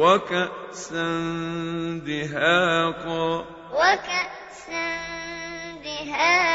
وكأسا دهاقا. وكأسا دهاقا.